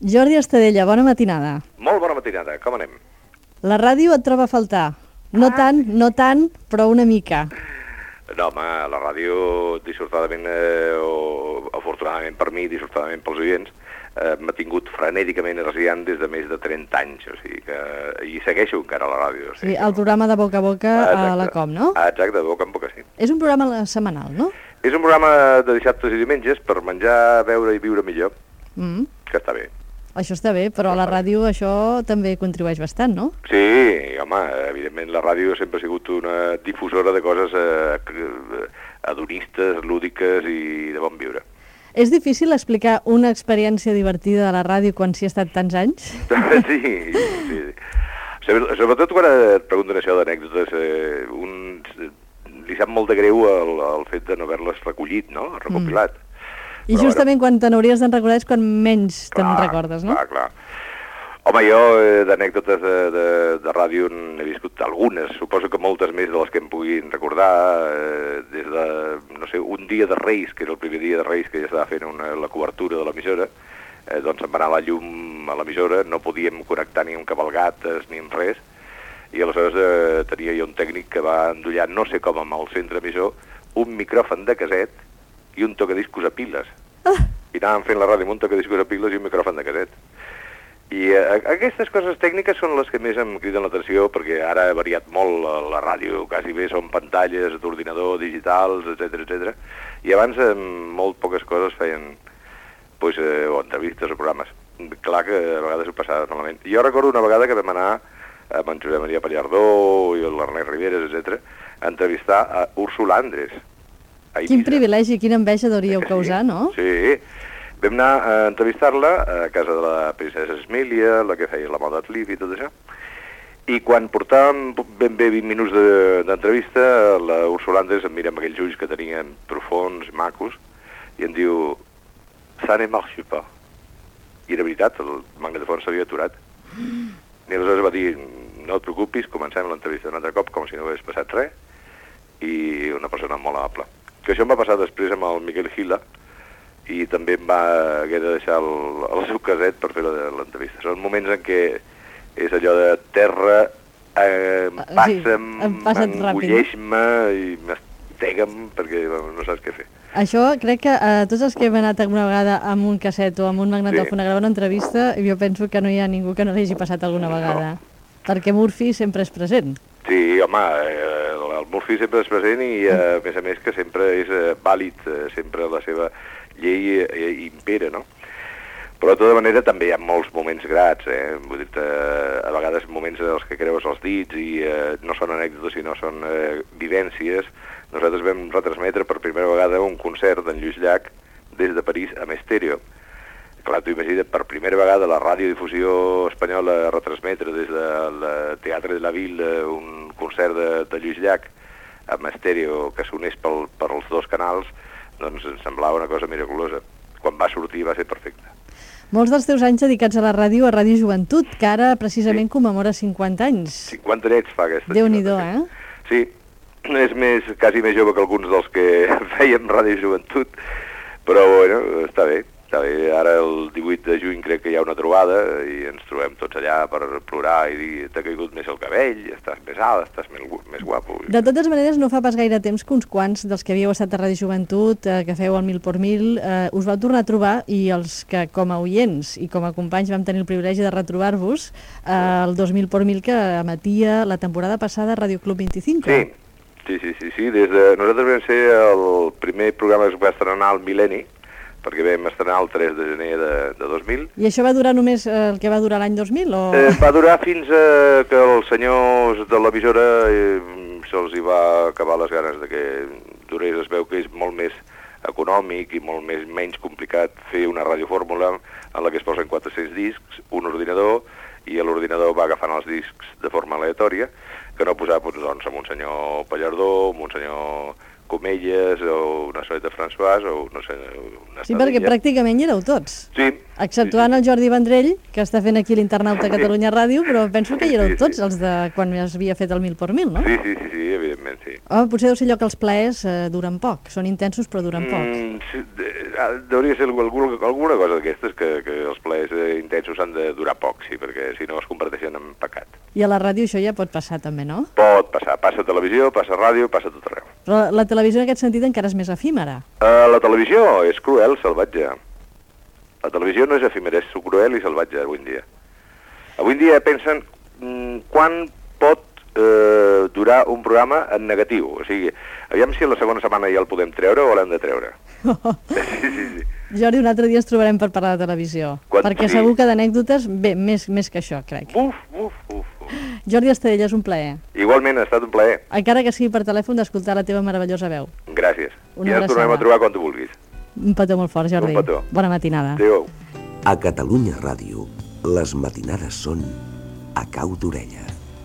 Jordi Estadella, bona matinada. Molt bona matinada, com anem? La ràdio et troba a faltar. No tant, no tant, però una mica. No, home, la ràdio, dissortadament, eh, o afortunadament per mi, dissortadament pels oients, eh, m'ha tingut frenèticament resiant des de més de 30 anys, o sigui que... I segueixo encara a la ràdio. O Sí, sigui, el programa de boca a boca a la Com, no? Ah, Exacte, de boca en boca, sí. És un programa setmanal, no? És un programa de dissabtes i diumenges per menjar, beure i viure millor, Mm. que està bé. Això està bé, però a la ràdio això també contribueix bastant, no? Sí, home, evidentment la ràdio sempre ha sigut una difusora de coses eh, adonistes, lúdiques i de bon viure. És difícil explicar una experiència divertida de la ràdio quan s'hi ha estat tants anys? sí, sí. Sobre- Sobretot quan et pregunten això d'anècdotes, eh, un li sap molt de greu el, el fet de no haver-les recollit, no? Recopilat. I Però, justament quan te n'hauries d'en recordar és quan menys te'n recordes, no? Clar, clar. Home, jo eh, d'anècdotes de, de, de ràdio n'he viscut algunes, suposo que moltes més de les que em puguin recordar, eh, des de, no sé, un dia de Reis, que era el primer dia de Reis que ja estava fent una, la cobertura de l'emissora, eh, doncs em va anar la llum a l'emissora, no podíem connectar ni amb cabalgates ni amb res, i aleshores eh, tenia jo un tècnic que va endollar, no sé com, amb el centre emissor, un micròfon de caset i un tocadiscos a piles. I anàvem fent la ràdio amb un tocadiscos a piles i un micròfon de caset. I eh, aquestes coses tècniques són les que més em criden l'atenció perquè ara ha variat molt la, la ràdio, quasi bé són pantalles d'ordinador, digitals, etc etc. I abans amb molt poques coses feien pues, eh, o entrevistes o programes. Clar que a vegades ho passava malament. Jo recordo una vegada que vam anar amb en Josep Maria Pallardó i l'Ernest Riveres, etc a entrevistar a Úrsula Andrés. A Quin privilegi, quina enveja hauríeu Que sí? causar, no? Sí. Vam anar a entrevistar-la a casa de la princesa Esmília, la que feia la moda Tlif i tot això. I quan portàvem ben bé 20 minuts de- d'entrevista, la Úrsula Andrés em mira amb aquells ulls que tenien profons, macos, i em diu «Ça ne marche pas». I era veritat, el magnetofon s'havia aturat. I aleshores va dir «No et preocupis, comencem l'entrevista un altre cop com si no hagués passat res» i una persona molt amable. Que això em va passar després amb el Miquel Gila i també em va haver de deixar el, el seu caset per fer la- l'entrevista. Són moments en què és allò de terra, eh, em Ah, sí, passa'm, ràpid. m'engulleix-me i mastega'm perquè bueno, no saps què fer. Això crec que a tots els que hem anat alguna vegada amb un casset o amb un magnetòfon Sí. a gravar una entrevista, jo penso que no hi ha ningú que no l'hagi passat alguna vegada. Perquè Murphy sempre és present. Sí, home, eh, el el Murphy sempre és present i eh, a més a més que sempre és eh, vàlid, eh, sempre la seva llei eh, impera, no? Però de tota manera també hi ha molts moments grats, eh? Vull dir eh, a vegades moments en els que creues els dits i eh, no són anècdotes sinó són eh, vivències. Nosaltres vam retransmetre per primera vegada un concert d'en Lluís Llach des de París amb estèreo. Clar, tu imagina't, per primera vegada la radiodifusió espanyola retransmetre des del Teatre de la Ville un concert de, de Lluís Llach amb estèreo que sonés pel, per els dos canals, doncs em semblava una cosa miraculosa. Quan va sortir va ser perfecte. Molts dels teus anys dedicats a la ràdio, a Ràdio Joventut, que ara precisament commemora 50 anys. 50 nets fa aquesta Déu-n'hi-do, eh? Sí, és més, quasi més jove que alguns dels que fèiem Ràdio Joventut, però bueno, està bé. Ara el 18 de juny crec que hi ha una trobada i ens trobem tots allà per plorar i dir t'ha caigut més el cabell, estàs més alt, estàs més, més guapo. De totes maneres, no fa pas gaire temps que uns quants dels que havíeu estat a Ràdio Joventut, eh, que feu el mil por mil, eh, us vau tornar a trobar i els que com a oients i com a companys vam tenir el privilegi de retrobar-vos eh, el 2000 por mil que emetia la temporada passada a Ràdio Club 25. Sí, sí, sí, sí, sí. Des de... Nosaltres vam ser el primer programa que es va estrenar al mil·lenni, perquè vam estrenar el 3 de gener de, de 2000, I això va durar només eh, el que va durar l'any 2000? O... Eh, va durar fins a que els senyors de l'emissora eh, se'ls hi va acabar les ganes de que durés. Es veu que és molt més econòmic i molt més menys complicat fer una radiofórmula en la que es posen 400 discs, un ordinador, i l'ordinador va agafant els discs de forma aleatòria, que no posar doncs, amb un senyor Pallardó, amb un senyor Comelles o una Soleta François o no sé, una Sí, perquè pràcticament hi éreu tots. Sí. Exceptuant el Jordi Vendrell, que està fent aquí l'internauta a Catalunya Ràdio, però penso que hi éreu Sí, sí. tots, els de quan es havia fet el mil per mil, no? Sí, sí, sí, sí, evidentment, sí. Home, potser deu ser allò que els plaers eh, duren poc, són intensos però duren poc. Mm, sí, de- ah, deuria ser alguna, alguna cosa d'aquestes que, que els plaers eh, intensos han de durar poc, sí, perquè si no es converteixen en pecat. I a la ràdio això ja pot passar també, no? Pot passar, passa a televisió, passa a ràdio, passa a tot arreu. Però la televisió en aquest sentit encara és més efímera. Uh, la televisió és cruel, salvatge. La televisió no és efímera, és cruel i salvatge avui en dia. Avui en dia pensen mm, quan pot eh, durar un programa en negatiu. O sigui, aviam si la segona setmana ja el podem treure o l'hem de treure. sí, sí, sí. Jordi, un altre dia ens trobarem per parlar de televisió, Quan- perquè sí. segur que d'anècdotes, bé, més, més que això, crec. Uf. Jordi Estadella, és un plaer. Igualment, ha estat un plaer. Encara que sigui per telèfon, d'escoltar la teva meravellosa veu. Gràcies. Una I ens tornem a trobar quan tu vulguis. Un petó molt fort, Jordi. Un petó. Bona matinada. Adéu. A Catalunya Ràdio, les matinades són a cau d'orella.